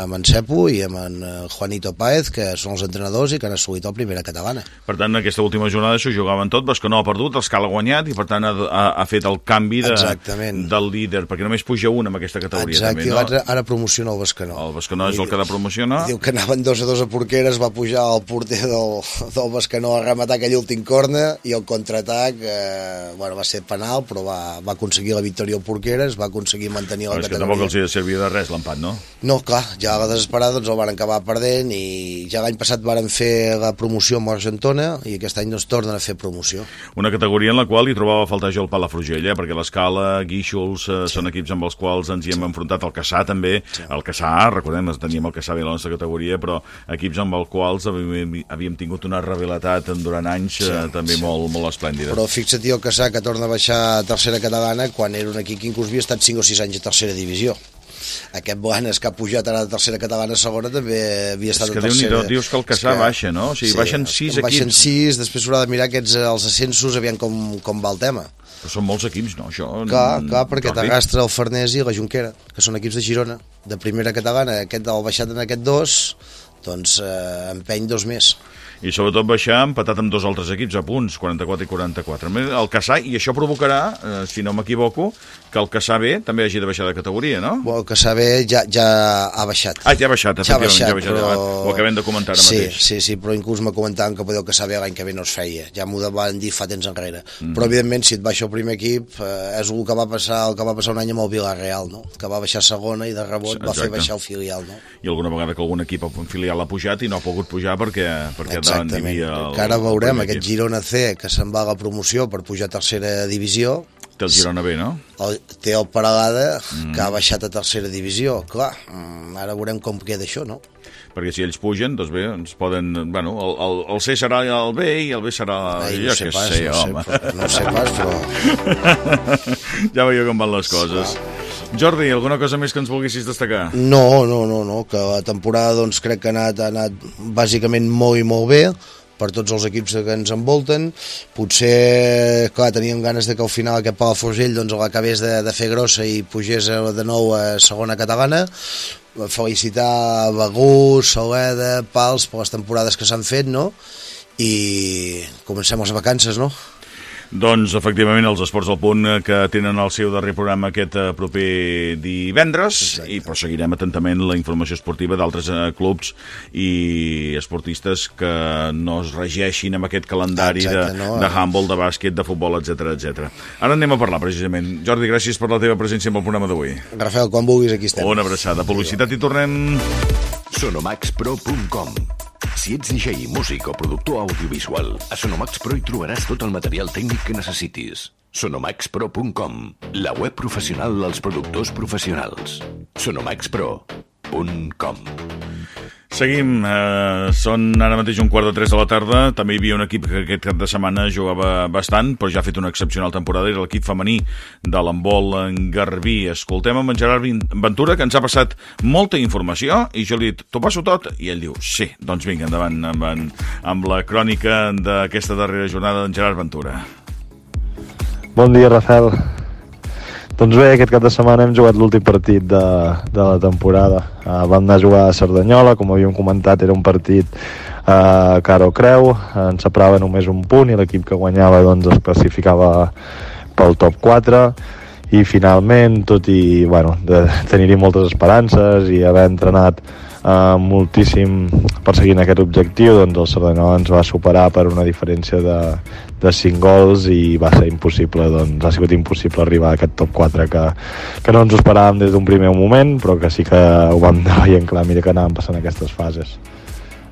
amb en Cepo i amb en eh, Juanito Páez, que són els entrenadors i que han assolit la primera catalana. Per tant, aquesta última jornada s'ho jugaven tot, que no ha perdut, els cal ha guanyat i per tant ha, ha, fet el canvi de, Exactament. del líder, perquè només puja un amb aquesta categoria Exacte, també, no? Ara, ara promociona el Bascanó. El Bascanó és el que de promocionar. Diu que anaven dos a dos a Porqueres, va pujar el porter del, del Bascanó a rematar aquell últim corne i el contraatac eh, bueno, va ser penal però va, va aconseguir la victòria al Porqueres va aconseguir mantenir la però categoria. És que tampoc els servia de res l'empat, no? No, clar, ja a la desesperada doncs el van acabar perdent i ja l'any passat varen fer la promoció amb Argentona i aquest any doncs tornen a fer promoció. Una categoria en la qual hi trobava a faltar jo el Palafrugell, eh? perquè l'Escala, Guíxols, eh, sí. són equips amb els quals ens hi hem sí. enfrontat, el Caçà també, sí. el Caçà, recordem, teníem el Caçà a la nostra categoria, però equips amb els quals havíem, tingut una revelatat durant anys sí, eh, també sí. molt, molt esplèndida. Però fixa't el Caçà que torna a baixar a tercera catalana quan era un equip que inclús havia estat 5 o 6 anys a tercera divisió aquest Blanes que ha pujat ara a tercera catalana segona també havia estat és que a tercera. Déu dius que el Caçà que... baixa, no? O sigui, sí, baixen sis equips. Baixen sis, després s'haurà de mirar aquests, els ascensos, aviam com, com va el tema. Però són molts equips, no? Això, clar, clar, perquè t'agastra el Farners i la Junquera, que són equips de Girona, de primera catalana, aquest del baixat en aquest dos, doncs eh, empeny dos més i sobretot baixar empatat amb dos altres equips a punts, 44 i 44. El Caçà, i això provocarà, eh, si no m'equivoco, que el Caçà B també hagi de baixar de categoria, no? Bueno, el Caçà B ja, ja ha baixat. Ah, ja ha baixat, ja ha baixat, ja ha baixat però... ho acabem de comentar ara sí, mateix. Sí, sí, però inclús me comentaven que el Caçà B l'any que ve no es feia, ja m'ho van dir fa temps enrere. Mm. Però evidentment si et baixa el primer equip eh, és el que va passar el que va passar un any amb el Villarreal, no? que va baixar segona i de rebot Exacte. va fer baixar el filial. No? I alguna vegada que algun equip filial ha pujat i no ha pogut pujar perquè, perquè davant hi havia el, que ara veurem aquest Girona C que se'n va a la promoció per pujar a tercera divisió Té el Girona B, no? El, té el Paralada, mm. que ha baixat a tercera divisió. Clar, mm, ara veurem com queda això, no? Perquè si ells pugen, doncs bé, ens poden... Bueno, el, el, el C serà el B i el B serà... Ai, jo no sé pas, sé, no home. Sé, no sé pas, però... *laughs* ja veieu com van les coses. Clar. Jordi, alguna cosa més que ens volguessis destacar? No, no, no, no, que la temporada doncs crec que ha anat, ha anat bàsicament molt i molt bé, per tots els equips que ens envolten. Potser, clar, teníem ganes de que al final aquest Palafrugell doncs, l'acabés de, de fer grossa i pugés de nou a segona catalana. Felicitar Begú, Soleda, Pals per les temporades que s'han fet, no? I comencem les vacances, no? Doncs, efectivament, els Esports al Punt eh, que tenen el seu darrer programa aquest eh, proper divendres Exacte. i proseguirem atentament la informació esportiva d'altres eh, clubs i esportistes que no es regeixin amb aquest calendari Exacte, de, no? de handball, de bàsquet, de futbol, etc etc. Ara anem a parlar, precisament. Jordi, gràcies per la teva presència en el programa d'avui. Rafael, quan vulguis, aquí estem. Una abraçada. Publicitat i tornem... Sonomaxpro.com si ets DJ, músic o productor audiovisual, a Sonomax Pro hi trobaràs tot el material tècnic que necessitis. Sonomaxpro.com, la web professional dels productors professionals. Sonomax Pro, www.radiopalau.com Seguim, eh, són ara mateix un quart de tres de la tarda, també hi havia un equip que aquest cap de setmana jugava bastant, però ja ha fet una excepcional temporada, era l'equip femení de l'embol en Garbí. Escoltem amb en Gerard Ventura, que ens ha passat molta informació, i jo li he dit, t'ho passo tot? I ell diu, sí, doncs vinga, endavant amb, en, amb la crònica d'aquesta darrera jornada d'en Gerard Ventura. Bon dia, Rafael. Doncs bé, aquest cap de setmana hem jugat l'últim partit de, de la temporada. Uh, vam anar a jugar a Cerdanyola, com havíem comentat, era un partit uh, cara o creu, ens separava només un punt i l'equip que guanyava doncs, es classificava pel top 4 i finalment, tot i bueno, tenir-hi moltes esperances i haver entrenat uh, moltíssim perseguint aquest objectiu, doncs el Cerdanyola ens va superar per una diferència de, de 5 gols i va ser impossible, doncs ha sigut impossible arribar a aquest top 4 que, que no ens ho esperàvem des d'un primer moment, però que sí que ho vam anar veient clar, mira que anàvem passant aquestes fases.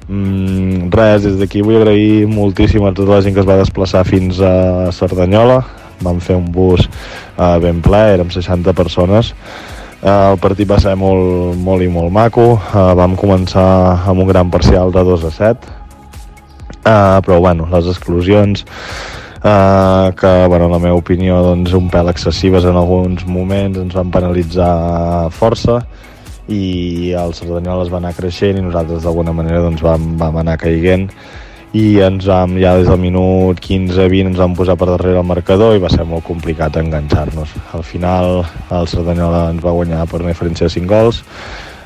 Mm, res, des d'aquí vull agrair moltíssim a tota la gent que es va desplaçar fins a Cerdanyola, vam fer un bus uh, ben ple, érem 60 persones, Uh, el partit va ser molt, molt i molt maco, uh, vam començar amb un gran parcial de 2 a 7, uh, però bueno, les exclusions uh, que bueno, en la meva opinió doncs, un pèl excessives en alguns moments ens van penalitzar força i el Cerdanyol es va anar creixent i nosaltres d'alguna manera doncs, vam, vam anar caiguent i ens vam, ja des del minut 15-20 ens vam posar per darrere el marcador i va ser molt complicat enganxar-nos. Al final el Cerdanyola ens va guanyar per una diferència de 5 gols,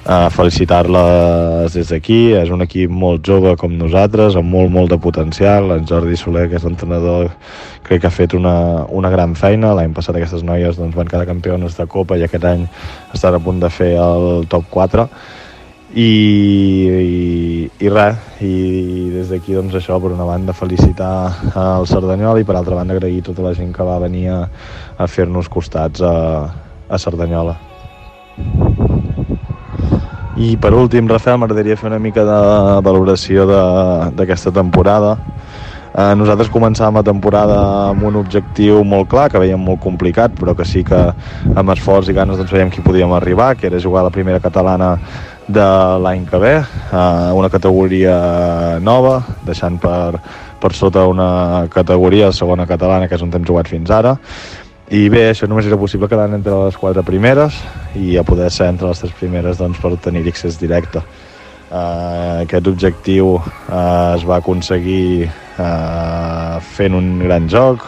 uh, felicitar-les des d'aquí, és un equip molt jove com nosaltres, amb molt, molt de potencial, en Jordi Soler, que és l'entrenador, crec que ha fet una, una gran feina, l'any passat aquestes noies doncs, van quedar campiones de Copa i aquest any estan a punt de fer el top 4, i, i, i res, i des d'aquí doncs això, per una banda felicitar el Cerdanyol i per altra banda agrair tota la gent que va venir a, a fer-nos costats a, a Cerdanyola. I per últim, Rafael, m'agradaria fer una mica de valoració d'aquesta temporada. Eh, nosaltres començàvem la temporada amb un objectiu molt clar, que veiem molt complicat, però que sí que amb esforç i ganes doncs, veiem que hi podíem arribar, que era jugar a la primera catalana de l'any que ve, eh, una categoria nova, deixant per, per sota una categoria, segona catalana, que és on hem jugat fins ara, i bé, això només era possible quedant entre les quatre primeres i a poder ser entre les tres primeres doncs, per obtenir accés directe. Uh, aquest objectiu uh, es va aconseguir uh, fent un gran joc,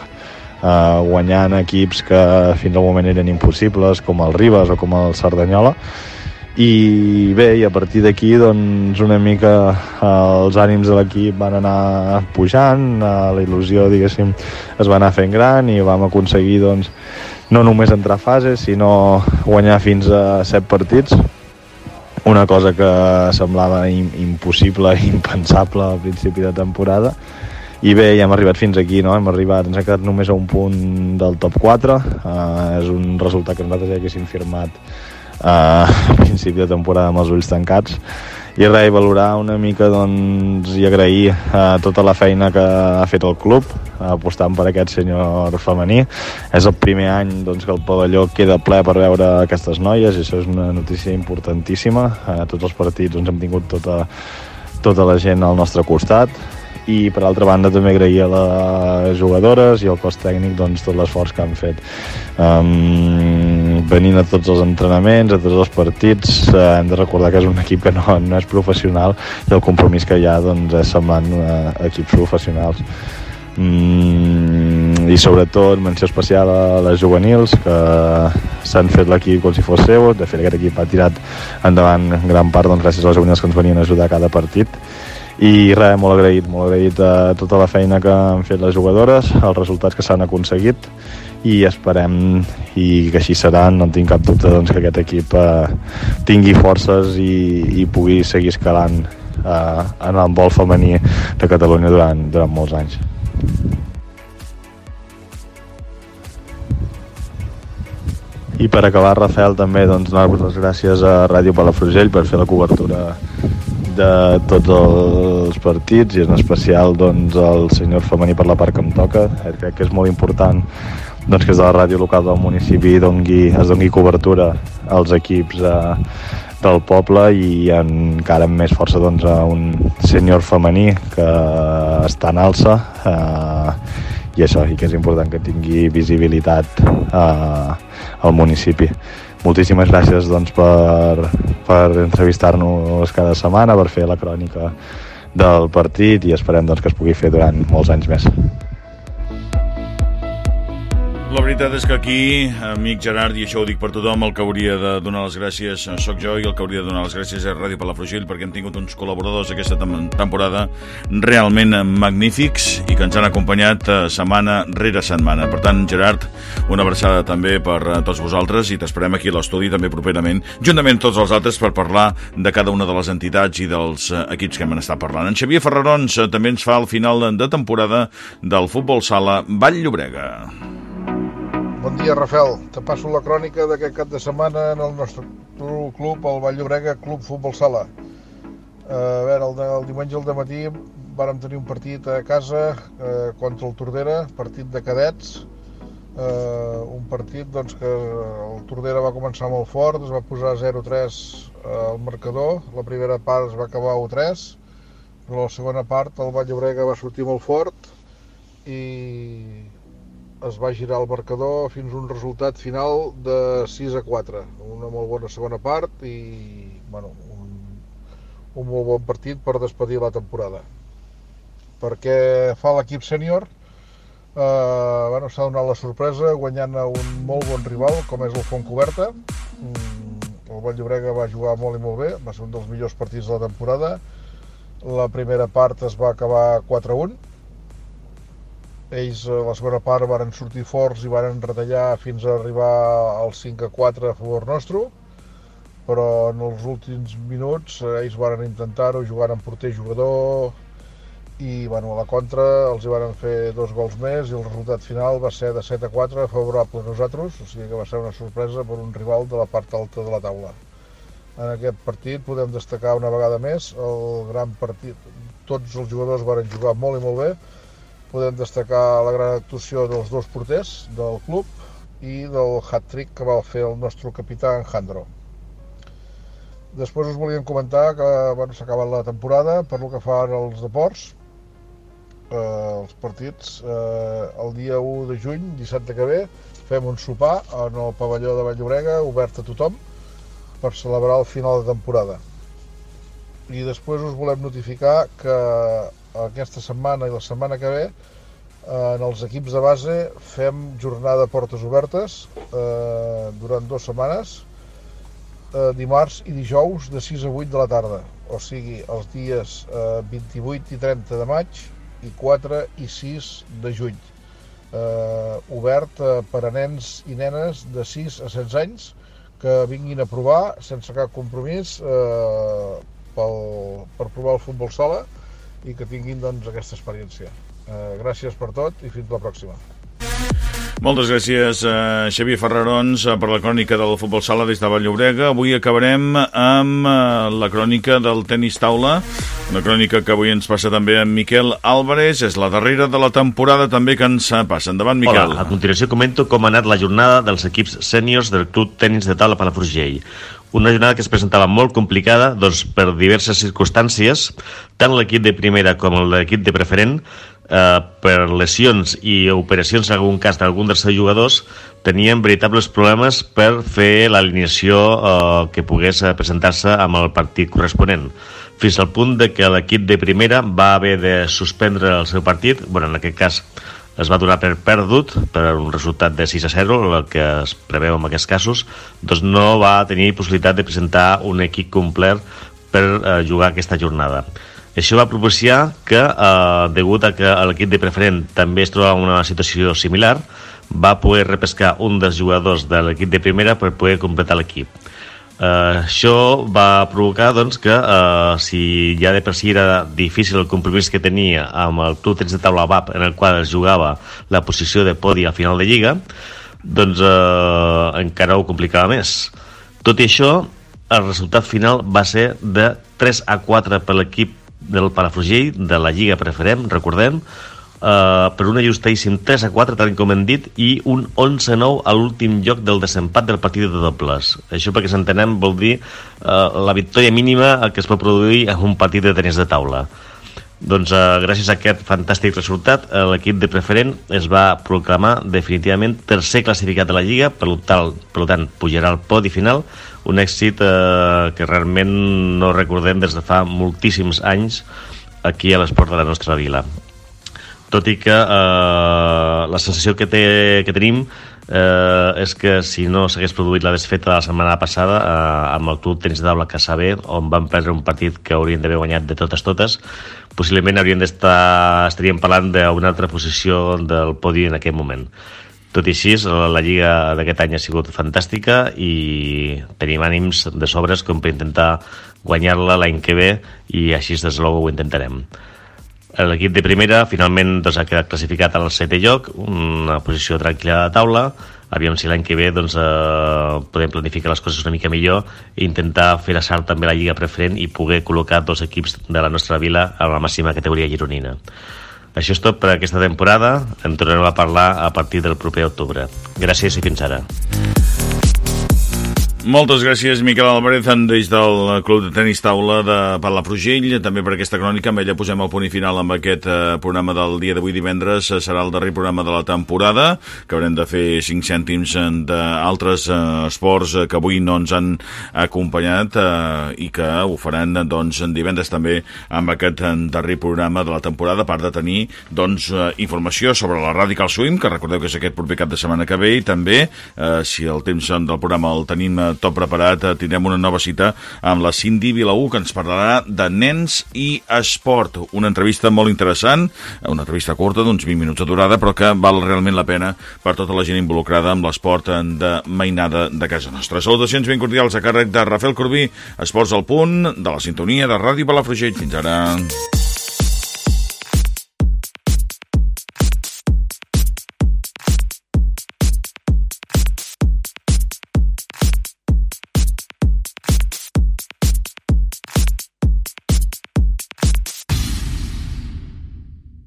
uh, guanyant equips que fins al moment eren impossibles, com el Ribes o com el Cerdanyola, i bé, i a partir d'aquí doncs una mica els ànims de l'equip van anar pujant, la il·lusió diguéssim es va anar fent gran i vam aconseguir doncs no només entrar a fases sinó guanyar fins a set partits. Una cosa que semblava impossible *laughs* impensable al principi de temporada. I bé, ja hem arribat fins aquí, no? hem arribat, ens ha quedat només a un punt del top 4 uh, eh, és un resultat que nosaltres ja haguéssim firmat a principi de temporada amb els ulls tancats. I res, valorar una mica doncs, i agrair uh, tota la feina que ha fet el club apostant per aquest senyor femení. És el primer any doncs, que el pavelló queda ple per veure aquestes noies i això és una notícia importantíssima. A uh, tots els partits doncs, hem tingut tota, tota la gent al nostre costat. I per altra banda també agrair a les jugadores i al cos tècnic doncs, tot l'esforç que han fet. Um, venint a tots els entrenaments a tots els partits uh, hem de recordar que és un equip que no, no és professional i el compromís que hi ha doncs, és semblant a equips professionals. Mm, i sobretot menció especial a les juvenils que s'han fet l'equip com si fos seu. De fet aquest equip ha tirat endavant gran part doncs, gràcies a les juvenils que ens venien a ajudar a cada partit. I res, molt agraït, molt agraït a tota la feina que han fet les jugadores, els resultats que s'han aconseguit i esperem i que així serà, no tinc cap dubte doncs, que aquest equip eh, tingui forces i, i pugui seguir escalant eh, en el vol femení de Catalunya durant, durant molts anys. I per acabar, Rafael, també doncs, donar-vos les gràcies a Ràdio Palafrugell per fer la cobertura de tots els partits i en especial doncs, el senyor femení per la part que em toca. Eh, crec que és molt important doncs, que és de la ràdio local del municipi dongui, es dongui cobertura als equips eh, del poble i encara amb més força doncs, a un sènior femení que està en alça eh, i això, i que és important que tingui visibilitat eh, al municipi. Moltíssimes gràcies doncs, per, per entrevistar-nos cada setmana, per fer la crònica del partit i esperem doncs, que es pugui fer durant molts anys més. La veritat és que aquí, amic Gerard, i això ho dic per tothom, el que hauria de donar les gràcies sóc jo i el que hauria de donar les gràcies és Ràdio Palafrugell perquè hem tingut uns col·laboradors aquesta temporada realment magnífics i que ens han acompanyat eh, setmana rere setmana. Per tant, Gerard, una abraçada també per a tots vosaltres i t'esperem aquí a l'estudi també properament, juntament amb tots els altres per parlar de cada una de les entitats i dels eh, equips que hem estat parlant. En Xavier Ferrarons eh, també ens fa el final de temporada del futbol sala Vall Llobrega. Bon dia, Rafael. Te passo la crònica d'aquest cap de setmana en el nostre club, el Vall Llobrega Club Futbol Sala. Eh, a veure, el, el diumenge al matí vàrem tenir un partit a casa eh, contra el Tordera, partit de cadets, eh, un partit doncs, que el Tordera va començar molt fort, es va posar 0-3 al marcador, la primera part es va acabar 1-3, però la segona part el Vall Llobrega va sortir molt fort i es va girar el marcador fins a un resultat final de 6 a 4. Una molt bona segona part i bueno, un, un molt bon partit per despedir la temporada. Perquè fa l'equip sènior, eh, bueno, s'ha donat la sorpresa guanyant a un molt bon rival com és el Fontcoberta. Mm, el Vall Llobrega va jugar molt i molt bé, va ser un dels millors partits de la temporada. La primera part es va acabar 4 a 1 ells a la segona part varen sortir forts i varen retallar fins a arribar al 5 a 4 a favor nostre, però en els últims minuts ells varen intentar-ho, jugant amb porter jugador i bueno, a la contra els hi varen fer dos gols més i el resultat final va ser de 7 a 4 favorable a nosaltres, o sigui que va ser una sorpresa per un rival de la part alta de la taula. En aquest partit podem destacar una vegada més el gran partit, tots els jugadors varen jugar molt i molt bé, podem destacar la gran actuació dels dos porters del club i del hat-trick que va fer el nostre capità Jandro. Després us volíem comentar que bueno, s'ha acabat la temporada per lo que fan els deports, eh, els partits. Eh, el dia 1 de juny, dissabte que ve, fem un sopar en el pavelló de Valllorega, obert a tothom, per celebrar el final de temporada. I després us volem notificar que aquesta setmana i la setmana que ve en els equips de base fem jornada portes obertes eh, durant dues setmanes eh, dimarts i dijous de 6 a 8 de la tarda. O sigui els dies eh, 28 i 30 de maig i 4 i 6 de juny. Eh, obert eh, per a nens i nenes de 6 a 16 anys que vinguin a provar sense cap compromís eh, pel, per provar el futbol sala i que tinguin doncs, aquesta experiència. Eh, gràcies per tot i fins la pròxima. Moltes gràcies, uh, Xavier Ferrarons, uh, per la crònica del futbol sala des de Valllorega. Avui acabarem amb uh, la crònica del tenis taula, una crònica que avui ens passa també amb Miquel Álvarez. És la darrera de la temporada també que ens passa. Endavant, Miquel. Hola, a continuació comento com ha anat la jornada dels equips sèniors del Club Tenis de Taula Palafrugell una jornada que es presentava molt complicada doncs, per diverses circumstàncies, tant l'equip de primera com l'equip de preferent, eh, per lesions i operacions en algun cas d'algun dels seus jugadors, tenien veritables problemes per fer l'alineació eh, que pogués presentar-se amb el partit corresponent. Fins al punt de que l'equip de primera va haver de suspendre el seu partit, bueno, en aquest cas es va donar per perdut per un resultat de 6 a 0, el que es preveu en aquests casos, doncs no va tenir possibilitat de presentar un equip complet per eh, jugar aquesta jornada. Això va propiciar que, eh, degut a que l'equip de preferent també es troba en una situació similar, va poder repescar un dels jugadors de l'equip de primera per poder completar l'equip. Uh, això va provocar doncs, que uh, si ja de per si era difícil el compromís que tenia amb el club tenis de taula BAP en el qual es jugava la posició de podi al final de Lliga doncs uh, encara ho complicava més. Tot i això el resultat final va ser de 3 a 4 per l'equip del Palafrugell de la Lliga Preferent, recordem eh, per un ajustadíssim 3 a 4, tal com hem dit, i un 11 a 9 a l'últim lloc del desempat del partit de dobles. Això perquè s'entenem vol dir eh, la victòria mínima que es pot produir en un partit de tenis de taula. Doncs eh, gràcies a aquest fantàstic resultat, eh, l'equip de preferent es va proclamar definitivament tercer classificat de la Lliga, per tant, per tant pujarà al podi final, un èxit eh, que realment no recordem des de fa moltíssims anys aquí a l'esport de la nostra vila tot i que eh, la sensació que, té, que tenim eh, és que si no s'hagués produït la desfeta de la setmana passada eh, amb el club tenis de taula Casabé on van perdre un partit que haurien d'haver guanyat de totes totes possiblement haurien d'estar estaríem parlant d'una altra posició del podi en aquest moment tot i així, la lliga d'aquest any ha sigut fantàstica i tenim ànims de sobres com per intentar guanyar-la l'any que ve i així des de ho intentarem. L'equip de primera finalment doncs, ha quedat classificat al setè lloc, una posició tranquil·la de taula. Aviam si l'any que ve doncs, eh, podem planificar les coses una mica millor i intentar fer a salt també la Lliga Preferent i poder col·locar dos equips de la nostra vila a la màxima categoria gironina. Això és tot per aquesta temporada. En tornarem a parlar a partir del proper octubre. Gràcies i fins ara. Moltes gràcies, Miquel Álvarez, des del Club de Tenis Taula de Palafrugell, també per aquesta crònica. Amb ella posem el punt final amb aquest eh, programa del dia d'avui divendres. Eh, serà el darrer programa de la temporada, que haurem de fer 5 cèntims d'altres eh, esports que avui no ens han acompanyat i que ho faran doncs, divendres també amb aquest darrer programa de la temporada, a part de tenir doncs, informació sobre la Radical Swim, que recordeu que és aquest proper cap de setmana que ve, i també, eh, si el temps del programa el tenim tot preparat, eh, tindrem una nova cita amb la Cindy Vilaú, que ens parlarà de nens i esport. Una entrevista molt interessant, una entrevista curta, d'uns 20 minuts de durada, però que val realment la pena per tota la gent involucrada amb l'esport de mainada de casa nostra. Salutacions ben cordials a càrrec de Rafael Corbí, Esports al punt, de la sintonia de Ràdio Palafrugell. Fins ara.